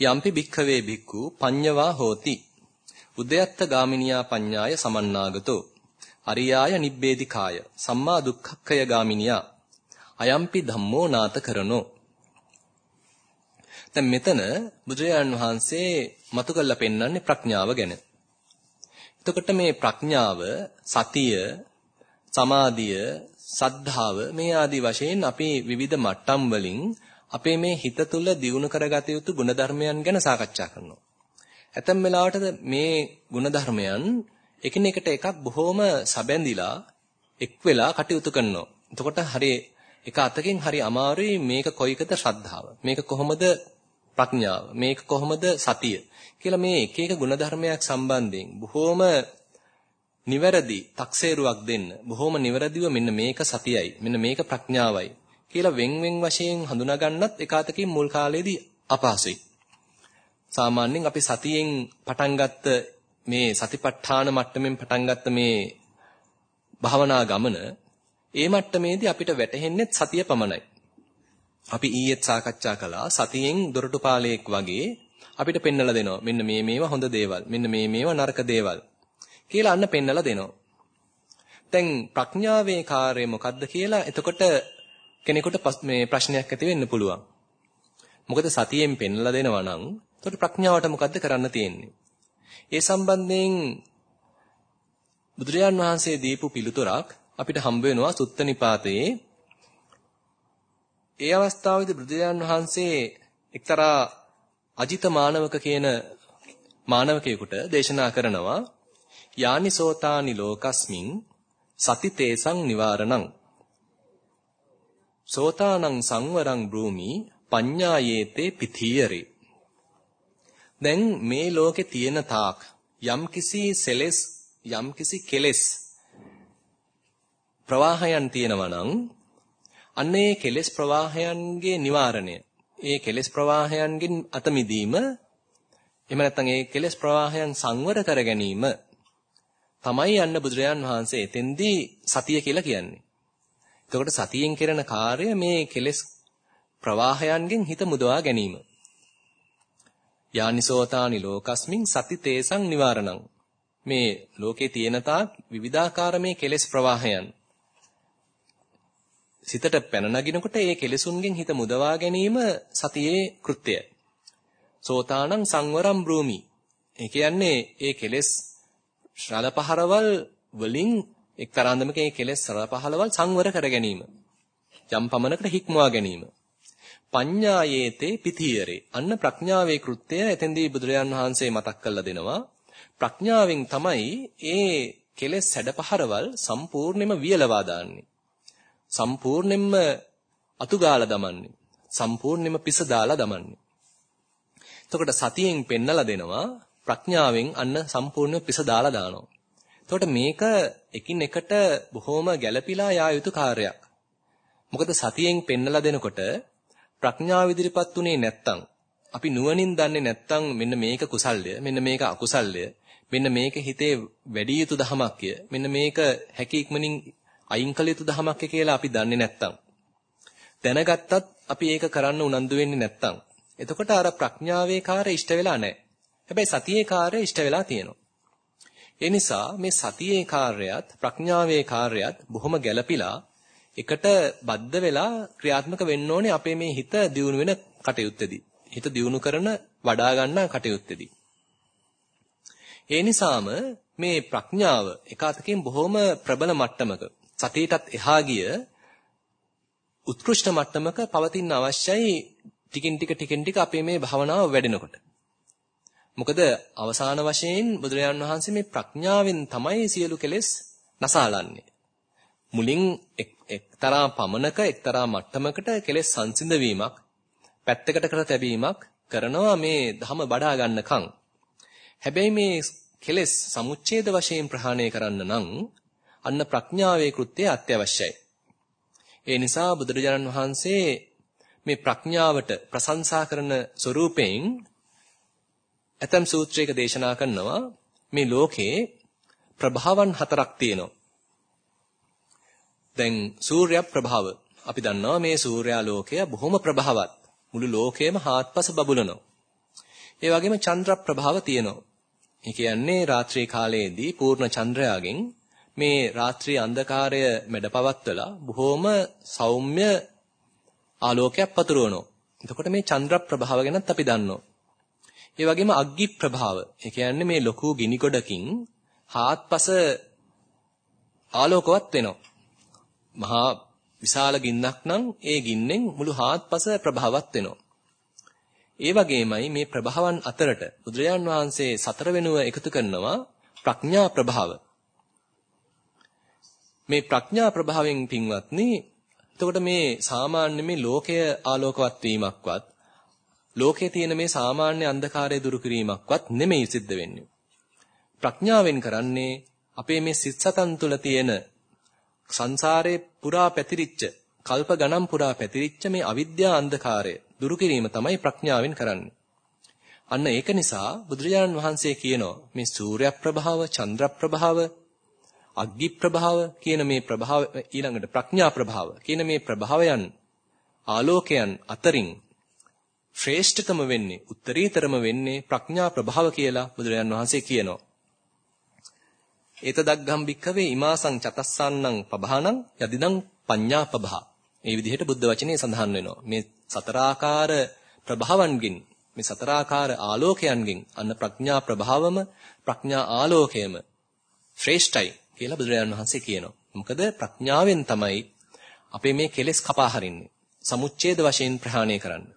යම්පි භික්ඛවේ භික්ඛු පඤ්ඤවා හෝති. උදයත්ත ගාමිනියා පඤ්ඤාය සමන්නාගතෝ. අරියාය නිබ්බේධිකාය සම්මා දුක්ඛක්ඛය ගාමිනියා. අයම්පි ධම්මෝ නාත කරනෝ දැන් මෙතන බුදුරජාන් වහන්සේ මතු කරලා පෙන්වන්නේ ප්‍රඥාව ගැන. එතකොට මේ ප්‍රඥාව සතිය සමාධිය සද්ධාව මේ ආදී වශයෙන් අපි විවිධ මට්ටම් වලින් අපේ මේ හිත තුළ දියුණු කරගත යුතු ගුණධර්මයන් ගැන සාකච්ඡා කරනවා. ඇතැම් වෙලාවට මේ ගුණධර්මයන් එකිනෙකට එකක් බොහොම සැබැඳිලා එක් වෙලා කටයුතු කරනවා. එතකොට හරි එක අතකින් හරි අමාරුයි මේක කොයිකද ශ්‍රද්ධාව. මේක කොහොමද ප්‍රඥාව. මේක කොහොමද සතිය. කියලා මේ එක එක ගුණධර්මයක් සම්බන්ධයෙන් බොහොම නිවැරදි තක්සේරුවක් දෙන්න. බොහොම නිවැරදිව මෙන්න මේක සතියයි. මෙන්න මේක ප්‍රඥාවයි. කියලා වෙන් වෙන් වශයෙන් හඳුනා ගන්නත් එකාතකින් මුල් කාලේදී අපහසුයි. සාමාන්‍යයෙන් අපි සතියෙන් පටන් ගත්ත මේ සතිපට්ඨාන මට්ටමින් පටන් ගත්ත මේ භාවනා ගමන ඒ මට්ටමේදී අපිට වැටහෙන්නේ සතිය පමණයි. අපි ඊයේත් සාකච්ඡා කළා සතියෙන් දොරටුපාලයක් වගේ අපිට පෙන්නලා දෙනවා. මෙන්න මේ මේවා හොඳ දේවල්. මෙන්න මේ මේවා නරක දේවල්. කියලා අන්න පෙන්නලා දෙනවා. දැන් ප්‍රඥාවේ කාර්යය මොකද්ද කියලා එතකොට කෙනෙකුට මේ ප්‍රශ්නයක් ඇති වෙන්න පුළුවන්. මොකද සතියෙන් පෙන්ලා දෙනවා නම් එතකොට ප්‍රඥාවට මොකද්ද කරන්න තියෙන්නේ? ඒ සම්බන්ධයෙන් බුදුරජාන් වහන්සේ දීපු පිළිතුරක් අපිට හම්බ වෙනවා සුත්ත නිපාතයේ ඒ අවස්ථාවේදී බුදුරජාන් වහන්සේ එක්තරා අජිත මානවක කියන මානවකයෙකුට දේශනා කරනවා යානිසෝතානි ලෝකස්මින් සති තේසං නිවාරණං සෝතානං සංවරං බ්‍රූමි පඤ්ඤායේතේ පිථීයරේ දැන් මේ ලෝකේ තියෙන තාක් යම්කිසි සෙලස් යම්කිසි කෙලස් ප්‍රවාහයන් තියෙනවා නම් අන්නේ කෙලස් ප්‍රවාහයන්ගේ නිවාරණය ඒ කෙලස් ප්‍රවාහයන්ගෙන් අත මිදීම එහෙම නැත්නම් ඒ කෙලස් ප්‍රවාහයන් සංවර කර ගැනීම තමයි යන්න බුදුරජාන් වහන්සේ එතෙන්දී සතිය කියලා කියන්නේ. එතකොට සතියෙන් කරන කාර්ය මේ කෙලස් ප්‍රවාහයන්ගෙන් හිත මුදවා ගැනීම. යානිසෝතානි ලෝකස්මින් සති තේසං නිවාරණං. මේ ලෝකේ තියෙන තාක් විවිධාකාර මේ කෙලස් ප්‍රවාහයන් සිතට පැන නගිනකොට ඒ කෙලෙසුන්ගෙන් හිත මුදවා ගැනීම සතියේ කෘත්‍යය. සෝතානං සංවරම් බ්‍රූමි. ඒ කියන්නේ ඒ කෙලෙස් ශලපහරවල් වලින් එක්තරාන්දමක ඒ කෙලෙස් ශලපහරවල් සංවර කර ගැනීම. යම් පමණකට හික්මවා ගැනීම. පඤ්ඤායේතේ පිතියරේ. අන්න ප්‍රඥාවේ කෘත්‍යය එතෙන්දී බුදුරජාන් වහන්සේ මතක් කරලා දෙනවා. ප්‍රඥාවෙන් තමයි ඒ කෙලෙස් සැඩපහරවල් සම්පූර්ණයෙන්ම වියලවා දාන්නේ. සම්පූර්ණයෙන්ම අතුගාලා දමන්නේ. සම්පූර්ණයෙන්ම පිස දාලා දමන්නේ. එතකොට සතියෙන් පෙන්නලා දෙනවා ප්‍රඥාවෙන් අන්න සම්පූර්ණව පිස දාලා දානවා. එතකොට මේක එකින් එකට බොහොම ගැළපීලා යා යුතු කාර්යයක්. මොකද සතියෙන් පෙන්නලා දෙනකොට ප්‍රඥාව ඉදිරිපත් උනේ නැත්තම් අපි නුවණින් දන්නේ නැත්තම් මෙන්න මේක කුසල්ය මෙන්න මේක අකුසල්ය මෙන්න මේක හිතේ වැඩි යුතු දහමක්ය මෙන්න මේක හැකි ඉක්මනින් අයින් කළ යුතු ධමයක් කියලා අපි දන්නේ නැත්තම් දැනගත්තත් අපි ඒක කරන්න උනන්දු වෙන්නේ නැත්තම් එතකොට අර ප්‍රඥාවේ කාර්ය ඉෂ්ට වෙලා නැහැ. හැබැයි සතියේ කාර්ය ඉෂ්ට වෙලා තියෙනවා. ඒ නිසා මේ සතියේ කාර්යයත් ප්‍රඥාවේ කාර්යයත් බොහොම ගැළපිලා එකට බද්ධ වෙලා ක්‍රියාත්මක වෙන්න ඕනේ අපේ මේ හිත දියුණු වෙන කටයුත්තේදී. හිත දියුණු කරන වඩා ගන්න කටයුත්තේදී. ඒ නිසාම මේ ප්‍රඥාව එක අතකින් බොහොම ප්‍රබල මට්ටමක සතියටත් එහා ගිය උත්කෘෂ්ඨ මට්ටමක පවතින අවශ්‍යයි ටිකින් ටික ටිකින් ටික අපේ මේ භවනාව වැඩෙනකොට. මොකද අවසාන වශයෙන් බුදුරජාණන් වහන්සේ මේ ප්‍රඥාවෙන් තමයි සියලු කෙලෙස් නසාලන්නේ. මුලින් එක්තරා පමනක එක්තරා මට්ටමකට කෙලෙස් සංසිඳ වීමක් පැත්තකට කර තැබීමක් කරනවා මේ ධම බඩා ගන්නකම්. හැබැයි මේ කෙලෙස් සමුච්ඡේද වශයෙන් ප්‍රහාණය කරන්න නම් අන්න ප්‍රඥාවේ කෘත්‍යය අත්‍යවශ්‍යයි. ඒ නිසා බුදුරජාණන් වහන්සේ මේ ප්‍රඥාවට ප්‍රශංසා කරන ස්වરૂපයෙන් ඇතම් සූත්‍රයක දේශනා කරනවා මේ ලෝකේ ප්‍රභාවන් හතරක් තියෙනවා. දැන් සූර්ය ප්‍රභාව අපි දන්නවා මේ සූර්යා ලෝකය බොහොම ප්‍රභාවත්. මුළු ලෝකයම හාත්පස බබුලනවා. ඒ වගේම චන්ද්‍ර ප්‍රභාව තියෙනවා. ඒ කියන්නේ රාත්‍රී කාලයේදී පූර්ණ චන්ද්‍රයාගෙන් මේ රාත්‍රී අන්ධකාරය මැඩපවත්වලා බොහොම සෞම්‍ය ආලෝකයක් පතුරවනවා. එතකොට මේ චන්ද්‍ර ප්‍රභාව ගැනත් අපි දන්නවා. ඒ වගේම අග්ගි ප්‍රභාව. ඒ කියන්නේ මේ ලොකු ගිනි ගොඩකින් හාත්පස ආලෝකවත් වෙනවා. මහා විශාල ගින්නක් නම් ඒ ගින්නෙන් මුළු හාත්පස ප්‍රභාවත් වෙනවා. ඒ වගේමයි මේ ප්‍රභාවන් අතරට බුදුරජාන් වහන්සේ සතර වෙනුව එකතු කරනවා ප්‍රඥා ප්‍රභාව. මේ ප්‍රඥා ප්‍රභාවයෙන් පින්වත්නි එතකොට මේ සාමාන්‍ය මේ ලෝකය ආලෝකවත් වීමක්වත් ලෝකයේ තියෙන මේ සාමාන්‍ය අන්ධකාරය දුරු කිරීමක්වත් නෙමෙයි සිද්ධ වෙන්නේ. ප්‍රඥාවෙන් කරන්නේ අපේ මේ සිත් සතන් තුළ තියෙන සංසාරේ පුරා පැතිරිච්ච කල්ප ගණන් පුරා පැතිරිච්ච මේ අවිද්‍යා අන්ධකාරය දුරු කිරීම තමයි ප්‍රඥාවෙන් කරන්නේ. අන්න ඒක නිසා බුදුරජාණන් වහන්සේ කියනවා මේ සූර්ය ප්‍රභාව, චන්ද්‍ර ප්‍රභාව, අග්ගි ප්‍රභාව කියන මේ ප්‍රභාව ඊළඟට ප්‍රඥා ප්‍රභාව කියන මේ ප්‍රභාවයන් ආලෝකයන් අතරින් ශ්‍රේෂ්ඨතම වෙන්නේ උත්තරීතරම වෙන්නේ ප්‍රඥා ප්‍රභාව කියලා බුදුරජාන් වහන්සේ කියනවා. ඒතදග්ගම් භික්ඛවේ ඉමාසං චතස්සන්නං පබහනං යදිදං පඤ්ඤා පබහ. මේ විදිහට බුද්ධ වචනේ සඳහන් වෙනවා. මේ සතරාකාර ප්‍රභාවන්ගෙන් මේ සතරාකාර ආලෝකයන්ගෙන් අන්න ප්‍රඥා ප්‍රභාවම ප්‍රඥා ආලෝකයම ශ්‍රේෂ්ඨයි කියලා බුදුරජාණන් වහන්සේ කියනවා. මොකද ප්‍රඥාවෙන් තමයි අපේ මේ කෙලෙස් කපා හරින්නේ. සමුච්ඡේද වශයෙන් ප්‍රහාණය කරන්නේ.